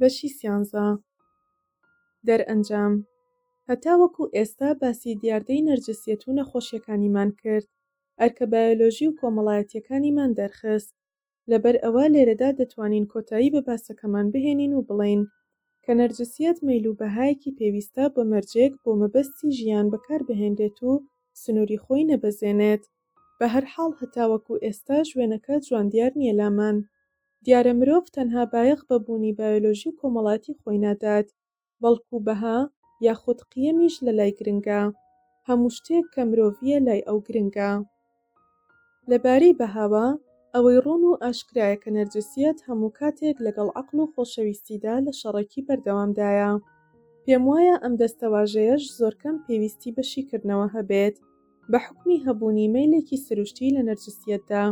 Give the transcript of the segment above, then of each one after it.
بەشی سیانزە. دەرئەنجام، هەتاوەکو ئێستا باسی دیاردەی نەرجسیەت و نەخۆشیەکانیمان کرد، ئەرکە بایۆلۆژی و کۆمەڵایەتیەکانیمان دەرخست، لەبەر ئەوە لێرەدا دەتوانین کۆتایی بە باسەکەمان بهێنین و بڵێین کە نەرجسیەت مەیل و بەهایەکی پێویستە بە مەرجێک بۆ مەبەستی ژیان بەکار بهێنرێت و سنووری خۆی نەبەزێنێت. بە هەر حاڵ هەتاوەکوو ئێستاش وێنەکە جوان دیار نییە لامان. دیارە مرۆڤ تەنها بایەخ بە بوونی بایۆلۆژی و کۆمەڵایەتی خۆی نادات، بەڵکو بەها یاخود قیەمیش لەلای گرنگە، هەموو شتێک کە مرۆڤییە لای ئەو گرنگە. لەبارەی بەهاوە ئەوەی ڕوون و ئاشکرایە کە نەرجسیەت هەموو کاتێک لەگەڵ عەقڵ و خۆشەویستیدا لە شەڕێکی بەردەوامدایە. پێموایە ئەم دەستەواژەیەش زۆرکەم پێویستی بە شیکردنەوە هەبێت، بە حوکمی هەبوونی مەیلێکی سروشتی لە نەرجسیەتدا،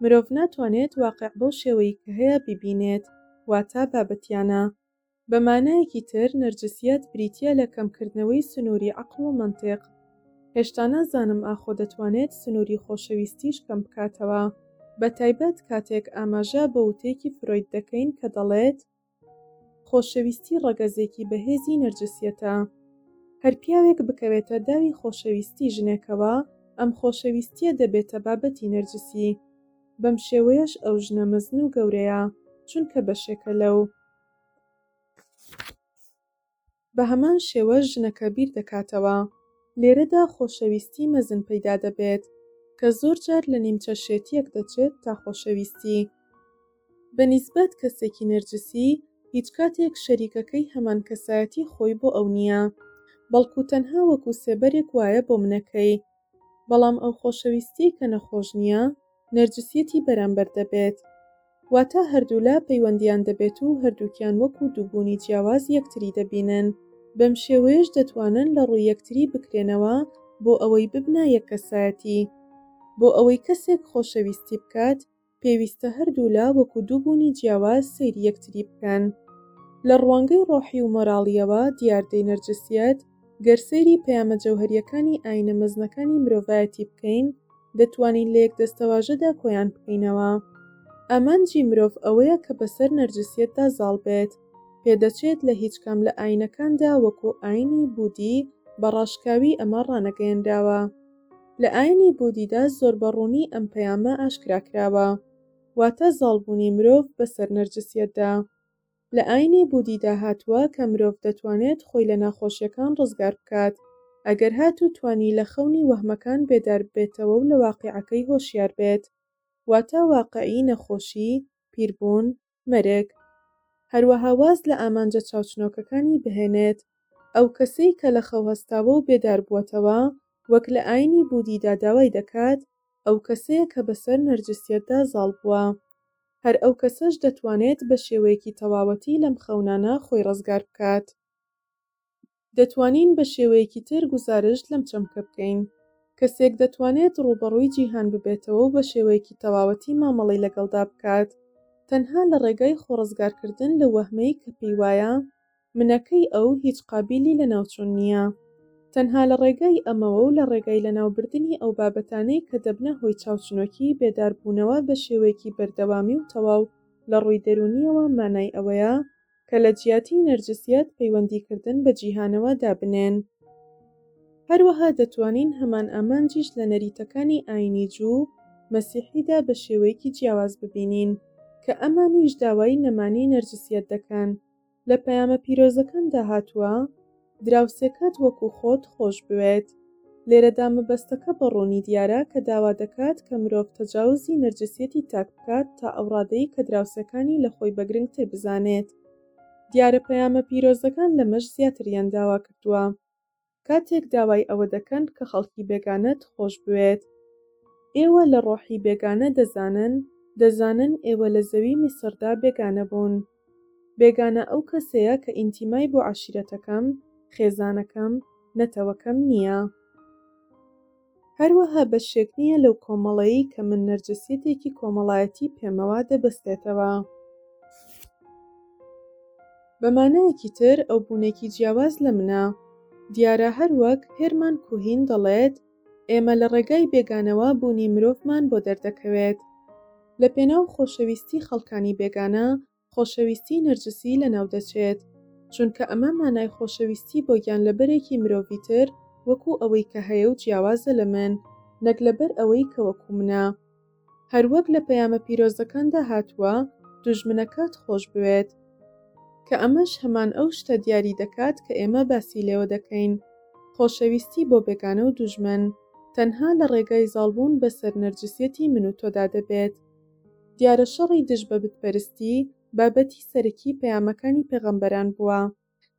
مرۆڤ ناتوانێت واقیع بەو شێوەی کە هەیە بیبینێت، واتە بابەتیانە. بە مانایەکی تر نەرجسیەت بریتیە لە کەمکردنەوەی سنوری عەقڵ و مەنتیق. هێشتا نازانم ئاخۆ دەتوانێت سنوری خۆشەویستیش کەم بکاتەوە، بە تایبەت کاتێک ئاماژە بە وتەیەکی فرۆید دەکەین کە دەڵێت خۆشەویستی ڕەگەزێکی بەهێزی نەرجسیەتە. هەر پیاوێک بکەوێتە داوی خۆشەویستی ژنێکەوە، ئەم خۆشەویستیە دەبێتە بابەتی نەرجسی. بەم شێوەیەش ئەو ژنە مەزن و گەورەیە، چونکە بەشێکە لەو. بە هەمان شێوە ژنەکە بیر دەکاتەوە. لێرەدا خۆشەویستی مەزن پەیدا دەبێت، کە زۆر جار لە نیمچە شێتییەک دەچێت تا خۆشەویستی. بە نیسبەت کەسێکی نەرجسی، هیچ کاتێک شەریکەکەی هەمان کەسایەتی خۆی بۆ ئەو نییە، بەڵکو تەنها وەکو سێبەرێک وایە بۆ منەکەی، بەڵام ئەو خۆشەویستیەی کە نەخۆش نیە نەرجسیەتی بەرامبەر دەبێت واتا هەردوولا پەیوەندیان دەبێت و هەردووکیان وەکو دوو بوونی جیاواز یەکتری دەبینن بەم شێوەیەش دەتوانن لە ڕووی یەکتری بکرێنەوە بۆ ئەوەی ببنە یەک کەسایەتی بۆ ئەوەی کەسێک خۆشەویستی بکات پێویستە هەردوولا وەکو دوو بوونی جیاواز سەیری یەکتری بکەن. لە ڕوانگەی ڕۆحی و مۆراڵییەوە دیاردەی نەرجسیەت گەر سەیری پەیامە جەوهەرییەکانی ئایینە مەزنەکانی مرۆڤایەتی بکەین، دەتوانین لە یەک دەستەواژەدا کۆیان بکەینەوە. ئامانجی مرۆڤ ئەوەیە کە بەسەر نەرجسیەتدا زاڵ بێت. پێدەچێت لە هیچ کام لە ئایینەکاندا وەکو ئایینی بودی بە ڕاشکاوی ئەمە ڕانەگەیەنراوە. لە ئاینی بودیدا زۆر بە ڕوونی ئەم پەیامە ئاشکرا کراوە، واتە زاڵبوونی مرۆڤ بەسەر نەرجسیەتدا. لە ئاینی بودیدا هاتووە کە مرۆڤ دەتوانێت خۆی لە ناخۆشیەکان ڕزگار بکات ئەگەر هات و توانی لە خەونی وەهمەکان بێدار ببێتەوە و لە واقیعەکەی هۆشیار بێت، واتە واقیعی نەخۆشی، پیربوون، مەرگ، هەروەها واز لە ئامانجە چاوچنۆکەکانی بهێنێت، ئەو کەسەی کە لە خەو هەستاوە و بێدار بووەتەوە، وەک لە ئایینی بودیدا داوای دەکات، ئەو کەسەیە کە بەسەر نەرجسیەتدا زاڵ بووە. هەر ئەو کەسەش دەتوانێت بە شێوەیەکی تەواوەتی لەم خەونانە خۆی ڕزگار بکات. دەتوانین بە شێوەیەکی تر گوزارشت لەم چەمکە بکەین. کەسێک دەتوانێت ڕووبەڕووی جیهان ببێتەوە و بە شێوەیەکی تەواوەتی مامەڵەی لەگەڵدا بکات تەنها لە ڕێگای خۆڕزگارکردن لەو وەهمەی کە پێی وایە منەکەی ئەو هیچ قابیلی لەناوچوون نییە. تەنها لە ڕێگای ئەمەوە و لە ڕێگای لەناوبردنی ئەو بابەتانەی کە دەبنە هۆی چاوچنۆکی بێداربوونەوە بە شێوەیەکی بەردەوامی و تەواو لە ڕووی دەروونییەوە مانای ئەوەیە کە لە جیاتی نەرجسیەت پەیوەندی کردن بە جیهانەوە دابنێن. هەروەها دەتوانین هەمان ئامانجیش لە نەریتەکانی ئاینی جو و مەسیحیدا بە شێوەیەکی جیاواز ببینین کە ئەمانیش داوای نەمانی نەرجسیەت دەکەن. لە پەیامە پیرۆزەکاندا هاتووە. دراوسێکەت وەکو خۆت خۆش بوێت. لێرەدا مەبەستەکە بە ڕوونی دیارە کە داوا دەکات کە مرۆڤ تەجاوزی نەرجسیەتی تاک بکات تا ئەو ڕادەی کە دراوسێکانی لە خۆی بە گرنگتر بزانێت. دیارە پەیامە پیرۆزەکان لەمەش زیاتریان داوا کردووە کاتێک داوای ئەوە دەکەن کە خەڵکی بێگانەت خۆش بوێت. ئێوە لە ڕۆحی بێگانە دەزانن، دەزانن ئێوە لە زەوی میسردا بێگانە بوون. بێگانە ئەو کەسەیە کە ئینتیمای بۆ عەشیرەتەکەم، خێزانەکەم، نەتەوەکەم نییە. هەروەها بەشێک نییە لەو کۆمەڵەی کە من نەرجەسیەتێکی کۆمەڵایەتی پێمەوا دەبەستێتەوە. بە مانایەکی تر ئەو بوونێکی جیاواز لە منە. دیارە هەر وەک هێرمان کوهین دەڵێت، ئێمە لە ڕێگای بێگانەوە بوونی مرۆڤمان بۆ دەردەکەوێت. لە پێناو خۆشەویستی خەڵکانی بێگانە، خۆشەویستی نەرجسی لەناو دەچێت، چونکە ئەمە مانای خۆشەویستی بۆ گیانلەبەرێکی مرۆڤی تر وەکو ئەوەی کە هەیە و جیاوازە لە من، نەک لەبەر ئەوەی کە وەکو منە. هەروەک لە پەیامە پیرۆزەکاندا هاتووە، دوژمنەکەت خۆش بوێت. کە ئەمەش هەمان ئەو شتە دیاری دەکات کە ئێمە باسی لێوە دەکەین، خۆشەویستی بۆ بێگانە و دوژمن، تەنها لە ڕێگای زاڵبوون بەسەر نەرجسیەتی من و تۆدا دەبێت. دیارە شەڕی دژ بە بتپەرستی، بابەتی سەرەکی پەیامەکانی پێغەمبەران بووە.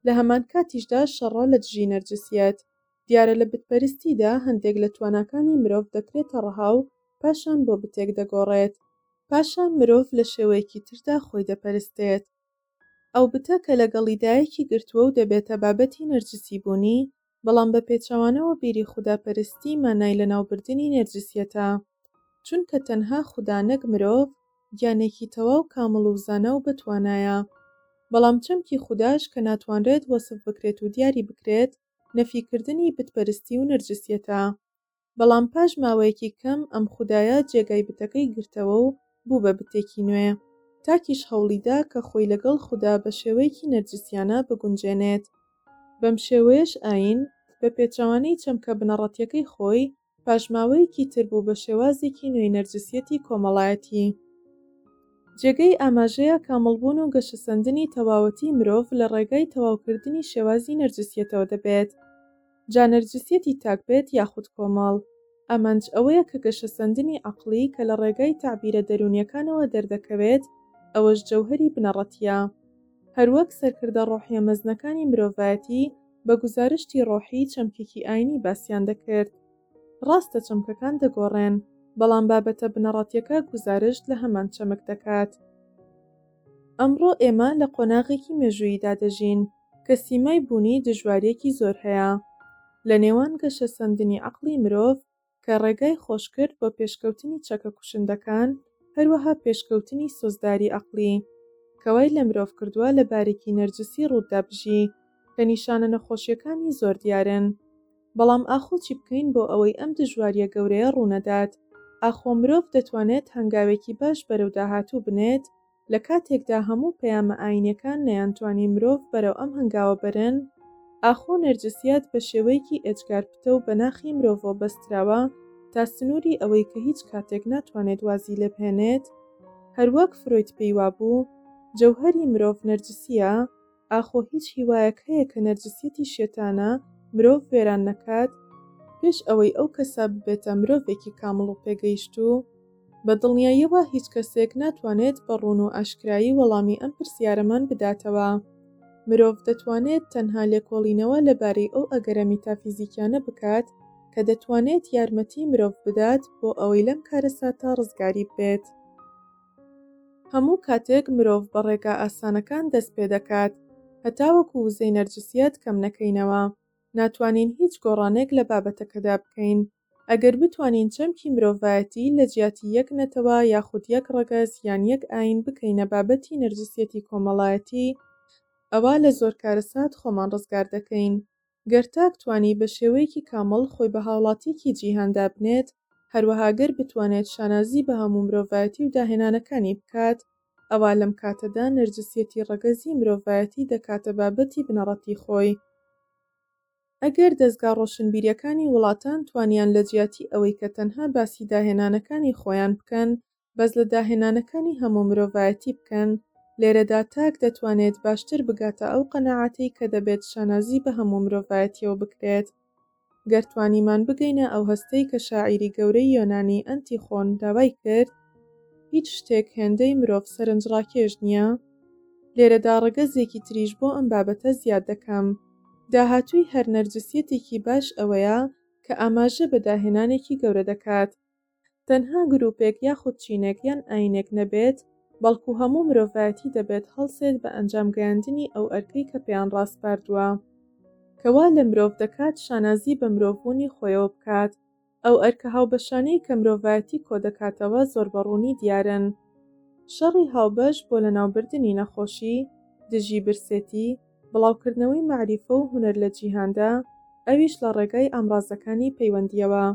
لە هەمان کاتیشدا شەڕە لە دژی نەرجسیەت. دیارە لە بتپەرستیدا هەندێک لە تواناکانی مرۆڤ دەکرێتە ڕەها و پاشان بۆ بتێک دەگۆڕێت. پاشان مرۆڤ لە شێوەیەکی تردا خۆی دەپەرستێت. ئەو بتە کە لەگەڵی دایەکی گرتووە و دەبێتە بابەتی نەرجسیبوونی، بەڵام بە پێچەوانەوە بیری خوداپەرستی مانای لەناوبردنی نێرجسیەتە، چونکە تەنها خودا نەک مرۆڤ گیانێکی تەواو کامڵ و زانا و بەتوانایە، بەڵام چەمکی خوداش کە ناتوانرێت وەسف بکرێت و دیاری بکرێت، نەفیکردنی بتپەرستی و نەرجسیەتە. بەڵام پاش ماوەیەکی کەم ئەم خودایە جێگای بتەکەی گرتەوە و بوو بە بتێکی نوێ. تاکیش هەوڵیدا کە خۆی لەگەڵ خودا بە شێوەیەکی نەرجسیانە بگونجێنێت. بەم شێوەیەش ئایین، بە پێچەوانەی چەمکە بنەڕەتیەکەی خۆی، پاش ماوەیەکی تر بوو بە شێوازێکی نوێی نەرجسیەتی کۆمەڵایەتی. جێگەی ئاماژەیە کامڵبوون و گەشەسەندنی تەواوەتیی مرۆڤ لە ڕێگای تەواوکردنی شێوازی نەرجسیەتەوە دەبێت. جا نەرجسیەتی تاک بێت یاخود کۆمەڵ. ئامانج ئەوەیە کە گەشەسەندنی عەقڵی کە لە ڕێگای تەعبیرە دەروونیەکانەوە دەردەکەوێت ئەوەش جەوهەری بنەڕەتیە. هەروەک سەرکردە ڕۆحیە مەزنەکانی مرۆڤایەتی بە گوزارشتی ڕۆحی چەمکێکی ئاینی باسیان دەکرد. ڕاستە چەمکەکان دەگۆڕێن بەڵام بابەتە بنەڕەتیەکە گوزارشت لە هەمان چەمک دەکات. ئەمڕۆ ئێمە لە قۆناغێکی مێژووییدا دەژین. کە سیمای بوونی دژواریەکی زۆر هەیە لە نێوان گەشەسەندنی عەقڵی مرۆڤ کە ڕێگای خۆشکرد بۆ پێشکەوتنی چەکە کوشندەکان هەروەها پێشکەوتنی سۆزداری عەقڵی کە وای لە مرۆڤ کردووە لە بارێکی نەرجسی ڕووتدا بژی کە نیشانە نەخۆشیەکانی زۆر دیارن بەڵام ئاخۆ چی بکەین بۆ ئەوەی ئەم دژواریە گەورەیە ڕوونەدات؟ ئاخۆ مرۆڤ دەتوانێت هەنگاوێکی باش بەرەو داهاتوو بنێت؟ لە کاتێکدا هەموو پەیامە ئایینیەکان نەیانتوانی مرۆڤ بەرەو ئەم هەنگاوە بەرن، ئاخۆ نەرجسیات بە شێوەیەکی ئێجگار پتەو بە ناخی مرۆڤەوە بەستراوە تا سنووری ئەوەی کە هیچ کاتێک ناتوانێت وازی لێ بهێنێت؟ هەروەک فرۆید پێی وابوو، جەوهەری مرۆڤ نەرجسییە؟ ئاخۆ هیچ هیوایەک هەیە کە نەرجسیەتی شێتانە مرۆڤ وێران نەکات پێش ئەوەی ئەو کەسە ببێتە مرۆڤێکی کامڵ و پێگەیشتوو؟ بە دڵنیاییەوە هیچ کەسێک ناتوانێت بە ڕوون و ئاشکرایی وەڵامی ئەم پرسیارەمان بداتەوە. مرۆڤ دەتوانێت تەنها لێکۆڵینەوە لەبارەی ئەو ئەگەرە میتافیزیکیانە بکات کە دەتوانێت یارمەتی مرۆڤ بدات بۆ ئەوەی لەم کارەساتە ڕزگاری ببێت. هەموو کاتێک مرۆڤ بە ڕێگا ئاسانەکان دەست پێ دەکات، هەتاوەکو وزەی نەرجسیەت کەم نەکەینەوە، ناتوانین هیچ گۆڕانێک لە بابەتەکەدا بکەین. ئەگەر بتوانین چەمکی مرۆڤایەتی لە جیاتی یەک نەتەوە یاخود یەک ڕەگەز یان یەک ئایین بکەینە بابەتی نەرجسیەتی کۆمەڵایەتی، ئەوا لە زۆر کارەسات خۆمان ڕزگار دەکەین. گەر تاک توانی بە شێوەیەکی کامڵ خۆی بە هاوڵاتییەکی جیهان دابنێت، هەروەها گەر بتوانێت شانازی بە هەموو مرۆڤایەتی و داهێنانەکانی بکات، ئەوا لەم کاتەدا نەرجسیەتی ڕەگەزیی مرۆڤایەتی دەکاتە بابەتی بنەڕەتی خۆی. ئەگەر دەزگا ڕۆشنبیرییەکانی وڵاتان توانیان لە جیاتی ئەوەی کە تەنها باسی داهێنانەکانی خۆیان بکەن، بەس لە داهێنانەکانی هەموو مرۆڤایەتی بکەن، لێرەدا تاک دەتوانێت باشتر بگاتە ئەو قەناعەتەی کە دەبێت شانازی بە هەموو مرۆڤایەتیەوە بکرێت. گەر توانیمان بگەینە ئەو هەستەی کە شاعیری گەورەی یۆنانی ئەنتیخۆن داوای کرد، هیچ شتێک هێندەی مرۆڤ سەرنجڕاکێش نیە. لێرەدا ڕەگەزێکی تریش بۆ ئەم بابەتە زیاد دەکەم. داهاتووی هەر نەرجسیەتێکی باش ئەوەیە کە ئاماژە بە داهێنانێکی گەورە دەکات. تەنها گروپێک یاخود چینێک یان ئایینێک نەبێت، بەڵکو هەموو مرۆڤایەتی دەبێت هەڵسێت بە ئەنجام گەیاندنی ئەو ئەرکەی کە پێیان ڕاسپاردووە. کە وا لە مرۆڤ دەکات شانازی بە مرۆڤبوونی خۆیەوە بکات. ئەو ئەرکە هاوبەشانەی کە مرۆڤایەتی کۆدەکاتەوە زۆر بە ڕوونی دیارن. شەڕی هاوبەش بۆ لەناوبردنی نەخۆشی، دژی برسێتی، بڵاوکردنەوەی مەعریفە و هونەر لە جیهاندا، ئەویش لە ڕێگای ئامڕازەکانی پەیوەندییەوە.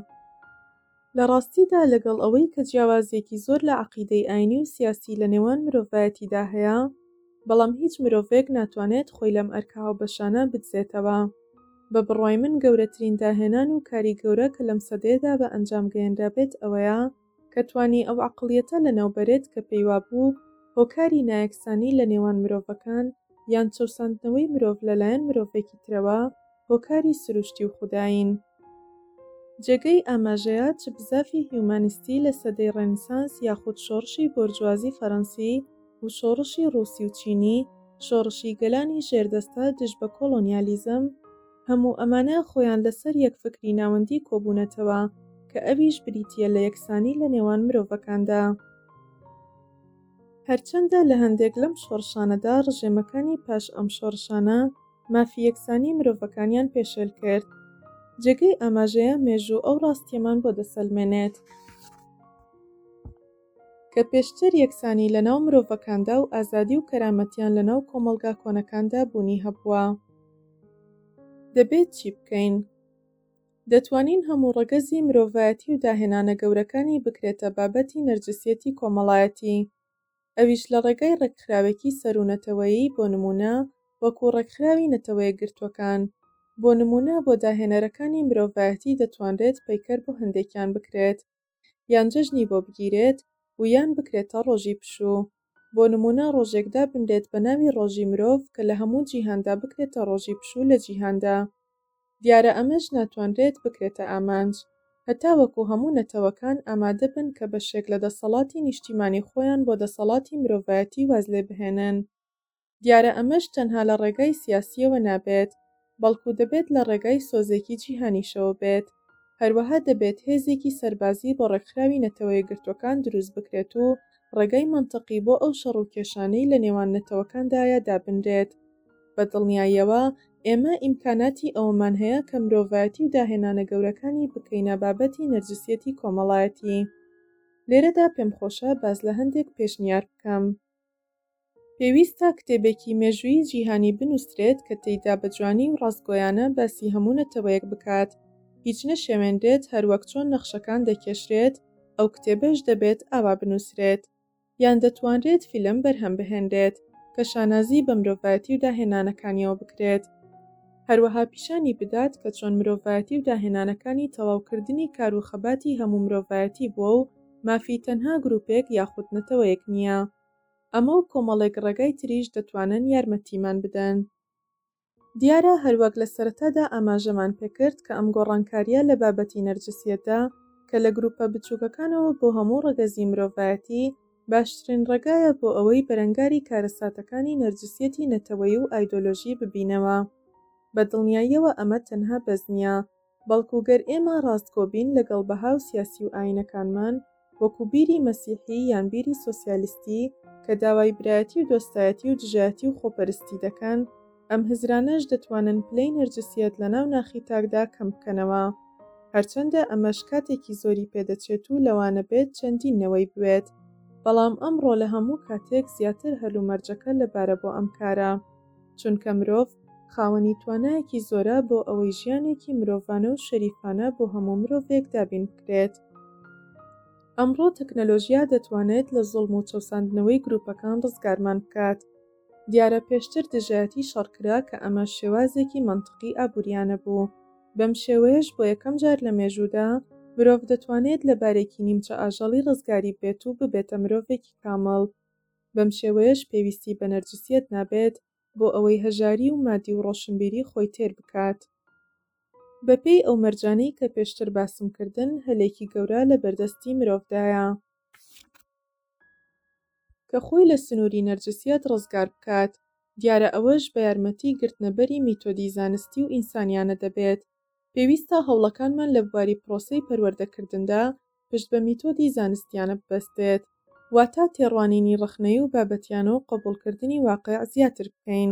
لە ڕاستیدا لەگەڵ ئەوەی کە جیاوازیەکی زۆر لە عەقیدەی ئاینی و سیاسی لە نێوان مرۆڤایەتیدا هەیە، بەڵام هیچ مرۆڤێک ناتوانێت خۆی لەم ئەرکە هاوبەشانە بدزێتەوە. بە بڕوای من گەورەترین داهێنان و کاری گەورە کە لەم سەدەیەدا بە ئەنجام گەیەنرابێت ئەوەیە کە توانی ئەو عەقڵیەتە لەناوبەرێت کە پێیوابوو هۆکاری نایەکسانی لە نێوان مرۆڤەکان یان چەوساندنەوەی مرۆڤ لەلایەن مرۆڤێکی ترەوە هۆکاری سروشتی و خودایین. جێگەی ئاماژەیە چ بزافی هیومانیستی لە سەدەی ڕێنسانس یاخود شۆڕشی بۆرجوازی فەرەنسی و شۆڕشی ڕووسی و چینی، شۆڕشی گەلانی ژێردەستە دژ بە کۆڵۆنیالیزم، هەموو ئەمانە خۆیان لەسەر یەک فکری ناوەندی کۆبوونەتەوە کە ئەویش بریتییە لە یەکسانی لە نێوان مرۆڤەکاندا. هەرچەندە لە هەندێک لەم شۆڕشانەدا ڕژێمەکانی پاش ئەم شۆڕشانە، مافی یەکسانی مرۆڤەکانیان پێشێل کرد. جێگەی ئاماژەیە مێژوو ئەو ڕاستیەمان بۆ دەسەلمێنێت، کە پێشتر یەکسانی لە ناو مرۆڤەکاندا و ئازادی و کەرامەتیان لە ناو کۆمەڵگا کۆنەکاندا بوونی هەبووە. دەبێت چی بکەین؟ دەتوانین هەموو ڕەگەزی مرۆڤایەتی و داهێنانە گەورەکانی بکرێتە بابەتی نەرجسیەتی کۆمەڵایەتی. ئەویش لە ڕێگای ڕێکخراوێکی سەروو نەتەوەیی بۆ نموونە وەکوو ڕێکخراوی نەتەوەیەکگرتووەکان بۆ نموونە بۆ داهێنەرەکانی مرۆڤایەتی دەتوانرێت پەیکەر بۆ هەندێکیان بکرێت یان جەژنی بۆ بگیرێت و یان بکرێتە ڕۆژی پشوو بۆ نموونە ڕۆژێک دابنرێت بە ناوی ڕۆژی مرۆڤ کە لە هەموو جیهاندا بکرێتە ڕۆژی پشوو لە جیهاندا دیارە ئەمەش ناتوانرێت بکرێتە ئامانج، هەتاوەکو هەموو نەتەوەکان ئامادە بن کە بەشێک لە دەسەڵاتی نیشتیمانی خۆیان بۆ دەسەڵاتی مرۆڤایەتی واز لێ بهێنن. دیارە ئەمەش تەنها لە ڕێگای سیاسییەوە نابێت، بەڵکو دەبێت لە ڕێگای سۆزێکی جیهانیشەوە بێت. هەروەها دەبێت هێزێکی سەربازی بۆ ڕێکخراوی نەتەوە یەکگرتووەکان دروست بکرێت و ڕێگای مەنتقی بۆ ئەو شەڕ و کێشانەی لە نێوان نەتەوەکاندایە دابنرێت. بە دڵنیاییەوە ئێمە ئیمکاناتی ئەوەمان هەیە کە مرۆڤایەتی و داهێنانە گەورەکانی بکەینە بابەتی نەرجسیەتی کۆمەڵایەتی. لێرەدا پێمخۆشە باس لە هەندێک پێشنیار بکەم. پێویستە کتێبێکی مێژوویی جیهانی بنووسرێت کە تێیدا بە جوانی و ڕاستگۆیانە باسی هەموو نەتەوەیەک بکات، هیچ نەشێوێنرێت، هەروەک چۆن نەخشەکان دەکێشرێت، ئەو کتێبەش دەبێت ئاوا بنووسرێت. یان دەتوانرێت فیلم بەرهەم بهێنرێت کە شانازی بە مرۆڤایەتی و داهێنانەکانیەوە بکرێت، هەروەها پیشانی بدات کە چۆن مرۆڤایەتی و داهێنانەکانی تەواوکردنی کار و خەباتی هەموو مرۆڤایەتی بووە و مافی تەنها گروپێک یاخود نەتەوەیەک نییە. ئەمە و کۆمەڵێک ڕێگای تریش دەتوانن یارمەتیمان بدەن. دیارە هەروەک لە سەرەتادا ئاماژەمان پێکرد کە ئەم گۆڕانکارییە لە بابەتی نەرجسیەتدا کە لە گروپە بچوکەکانەوە بۆ هەموو ڕەگەزی مرۆڤایەتی باشترین ڕێگایە بۆ ئەوەی بەرەنگاری کارەساتەکانی نەرجسیەتی نەتەوەیی و ئایدۆلۆژی ببینەوە بە دڵنیاییەوە ئەمە تەنها بەزمیە بەڵکو گەر ئێمە ڕاستگۆ بین لەگەڵ بەها و سیاسی و ئایینەکانمان، وەکو بیری مەسیحی یان بیری سۆسیالیستی کە داوای برایەتی و دۆستایەتی و دژایەتی و خۆپەرستی دەکەن، ئەم هزرانەش دەتوانن پلەی نەرجسیەت لەناو ناخی تاکدا کەم بکەنەوە. هەرچەندە ئەمەش کاتێکی زۆری پێدەچێت و لەوانەبێت چەندین نەوەی بوێت، بەڵام ئەمڕۆ لە هەموو کاتێک زیاتر هەلومەرجەکە لەبارە بۆ ئەم کارە. چونکە مرۆڤ خاوەنی توانایەکی زۆرە بۆ ئەوەی ژیانێکی مرۆڤانە و شەریفانە بۆ هەموو مرۆڤێک دابین بکرێت. ئەمڕۆ تەکنەلۆژیا دەتوانێت لە زوڵم و چەوساندنەوەی گروپەکان ڕزگارمان بکات. دیارە پێشتر دژایەتی شەڕ کرا کە ئەمەش شێوازێکی مەنتقی ئابوریانە بوو. بەم شێوەیەش بۆ یەکەم جار لە مێژوودا مرۆڤ دەتوانێت لە بارێکی نیمچە ئاژەڵی ڕزگاری ببێت و ببێتە مرۆڤێکی کامڵ. بەم شێوەیەش پێویستی بە نەرجسیەت نابێت بۆ ئەوەی هەژاری و مادی و ڕۆشنبیری خۆی تێر بکات. بە پێی ئەو مەرجانەی کە پێشتر باسم کردن هەلێکی گەورە لە بەردەستی مرۆڤدایە کە خۆی لە سنووری نەرجسیەت ڕزگار بکات، دیارە ئەوەش بە یارمەتی گرتنە بەری میتۆدی زانستی و ئینسانیانە دەبێت. پێویستە هەوڵەکانمان لە بواری پرۆسەی پەروەردەکردندا پشت بە میتۆدی زانستیانە ببەستێت، واتە تێڕوانینی ڕەخنەیی و بابەتیانە و قبوڵکردنی واقع زیاتر بکەین،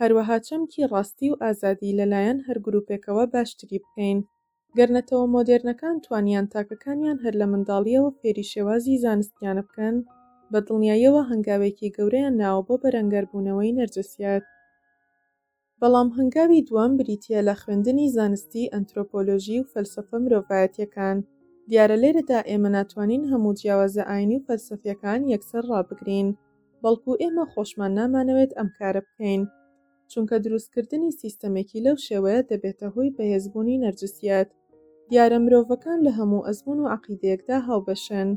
هەروەها چەمکی ڕاستی و ئازادی لەلایەن هەر گروپێکەوە باشتری بکەین. گەر نەتەوە مۆدێرنەکان توانیان تاکەکانیان هەر لە منداڵییەوە فێری شێوازی زانستیانە بکەن، بە دڵنیاییەوە هەنگاوێکی گەورەیان ناوە بۆ بەرەنگاربوونەوەی نەرجەسیەت. بەڵام هەنگاوی دووەم بریتییە لە خوێندنی زانستی ئەنترۆپۆلۆژی و فەلسەفە مرۆڤایەتییەکان. دیارە لێرەدا ئێمە ناتوانین هەموو جیاوازە ئاینی و فەلسەفییەکان یەکسەر ڕابگرین، بەڵکو ئێمە خۆشمان نامانەوێت ئەم کارە بکەین، چونکە دروستکردنی سیستەمێکی لەو شێوەیە دەبێتە هۆی بەهێزبوونی نەرجسییەت. دیارە مرۆڤەکان لە هەموو ئەزموون و عەقیدەیەکدا هاوبەشن.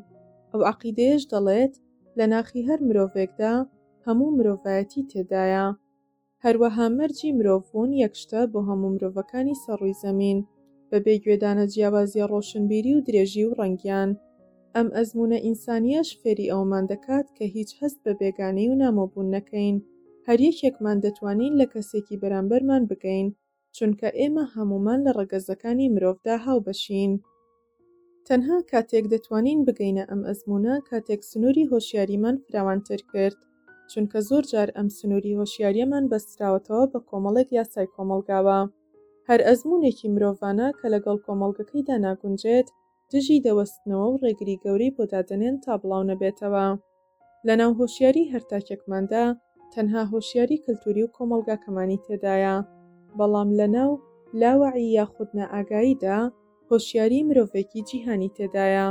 ئەو عەقیدەیەش دەڵێت، لە ناخی هەر مرۆڤێکدا، هەموو مرۆڤایەتی تێدایە. هەروەها مەرجی مرۆڤ بوون یەک شتە بۆ هەموو مرۆڤەکانی سەر ڕووی زەمین، بە بێ گوێدانە جیاوازیە ڕۆشنبیری و درێژی و ڕەنگیان. ئەم ئەزموونە ئینسانیەش فێری ئەوەمان دەکات کە هیچ هەست بە بێگانەی و نامۆبوون نەکەین، هەر یەکێکمان دەتوانین لە کەسێکی بەرامبەرمان بگەین، چونکە ئێمە هەموومان لە ڕەگەزەکانی مرۆڤدا هاوبەشین. تەنها کاتێک دەتوانین بگەینە ئەم ئەزموونە کاتێک سنووری هۆشیاریمان فراوانتر کرد، چونکە زۆر جار ئەم سنووری هۆشیاریەمان بەستراوەتەوە بە کۆمەڵێک یاسای کۆمەڵگاوە. هەر ئەزموونێکی مرۆڤانە کە لەگەڵ کۆمەڵگەکەیدا ناگونجێت، دژی دەوەستنەوە و ڕێگری گەورەی بۆ دادەنێن تا بڵاو نەبێتەوە لە ناو هۆشیاری هەر تاکێکماندا، تەنها هۆشیاری کلتوری و کۆمەڵگاکەمانی تێدایە، بەڵام لە ناو، لاوەعی یاخود نائاگایی، دا، هۆشیاری مرۆڤێکی جیهانی تێدایە.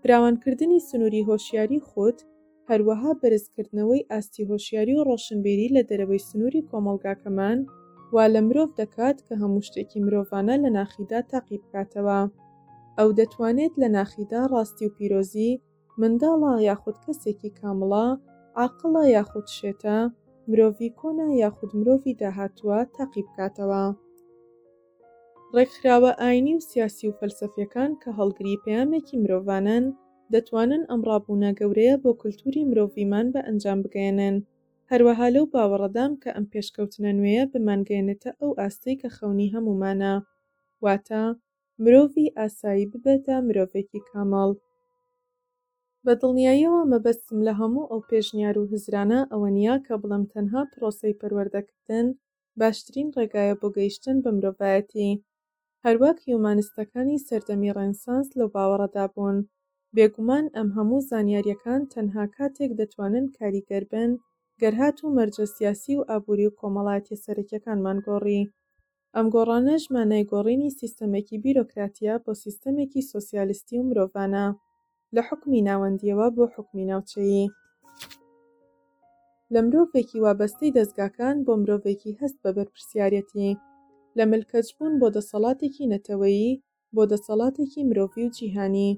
فراوانکردنی سنوری هۆشیاری خود، هەروەها بەرزکردنەوەی ئاستی هۆشیاری و ڕۆشنبیری لە دەرەوەی سنووری کۆمەڵگاکەمان وا لە مرۆڤ دەکات کە هەموو شتێکی مرۆڤانە لە ناخیدا تاقی بکاتەوە. ئەو دەتوانێت لە ناخیدا ڕاستی و پیرۆزی، منداڵە یاخود کەسێکی کامڵە، عاقڵە یاخود شێتە، مرۆڤی کۆنە یاخود مرۆڤی داهاتووە تاقی بکاتەوە. ڕێکخراوە ئایینی و سیاسی و فەلسەفیەکان کە هەڵگری پەیامێکی مرۆڤانەن، دەتوانن ئەم ڕابوونە گەورەیە بۆ کولتووری مرۆڤیمان بە ئەنجام بگەیەنن. هەروەها لەو باوەڕەدام کە ئەم پێشکەوتنە نوێیە بمانگەیەنێتە ئەو ئاستەی کە خەونی هەموومانە، واتە مرۆڤی ئاسایی ببێتە مرۆڤێکی کامڵ. بە دڵنیاییەوە مەبەستم لە هەموو ئەو پێشنیار و هزرانە ئەوە نییە کە بڵێم تەنها پرۆسەی پەروەردەکردن باشترین ڕێگایە بۆ گەیشتن بە مرۆڤایەتی. هەروەک هیومانستەکانی سەردەمی ڕێنسانس لەو باوەڕەدا بوون، بێگومان ئەم هەموو زانیارییەکان تەنها کاتێک دەتوانن کاریگەر بن گەر هاتوو مەرجە سیاسی و ئابووری و کۆمەڵایەتیە سەرەکیەکانمان گۆڕی. ئەم گۆڕانەش مانای گۆڕینی سیستەمێکی بیرۆکراتیە بۆ سیستەمێکی سۆسیالستی و مرۆڤانە. لە حوکمی ناوەندییەوە بۆ حوکمی ناوچەیی. لە مرۆڤێکی وابەستەی دەزگاکان بۆ مرۆڤێکی هەست بە بەرپرسیارێتی. لە ملکەچبوون بۆ دەسەڵاتێکی نەتەوەیی بۆ دەسەڵاتێکی مرۆڤی و جیهانی.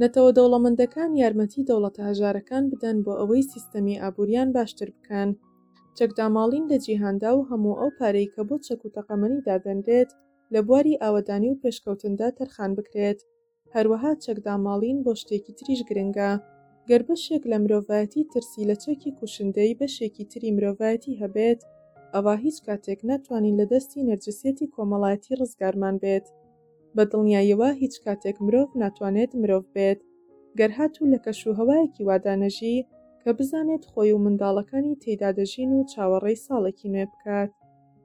نەتەوە دەوڵەمەندەکان یارمەتی دەوڵەتە هەژارەکان بدەن بۆ ئەوەی سیستەمی ئابووریان باشتر بکەن. چەکداماڵین لە جیهاندا و هەموو ئەو پارەی کە بۆ چەک و تەقەمەنی دادەنرێت لە بواری ئاوەدانی و پێشکەوتندا تەرخان بکرێت. هەروەها چەکداماڵین بۆ شتێکی تریش گرنگە. گەر بەشێک لە مرۆڤایەتی ترسی لە چەکی کوشندەی بەشێکی تری مرۆڤایەتی هەبێت، ئەوا هیچ کاتێک ناتوانین لە دەستی نەرجسیەتی کۆمەڵایەتی ڕزگارمان بێت. بە دڵنیاییەوە هیچ کاتێک مرۆڤ ناتوانێت مرۆڤ بێت گەر هاتوو لە کەشوهەوایەکی وادا نەژی کە بزانێت خۆی و منداڵەکانی تێیدا دەژین و چاوەڕێی ساڵێکی نوێ بکات.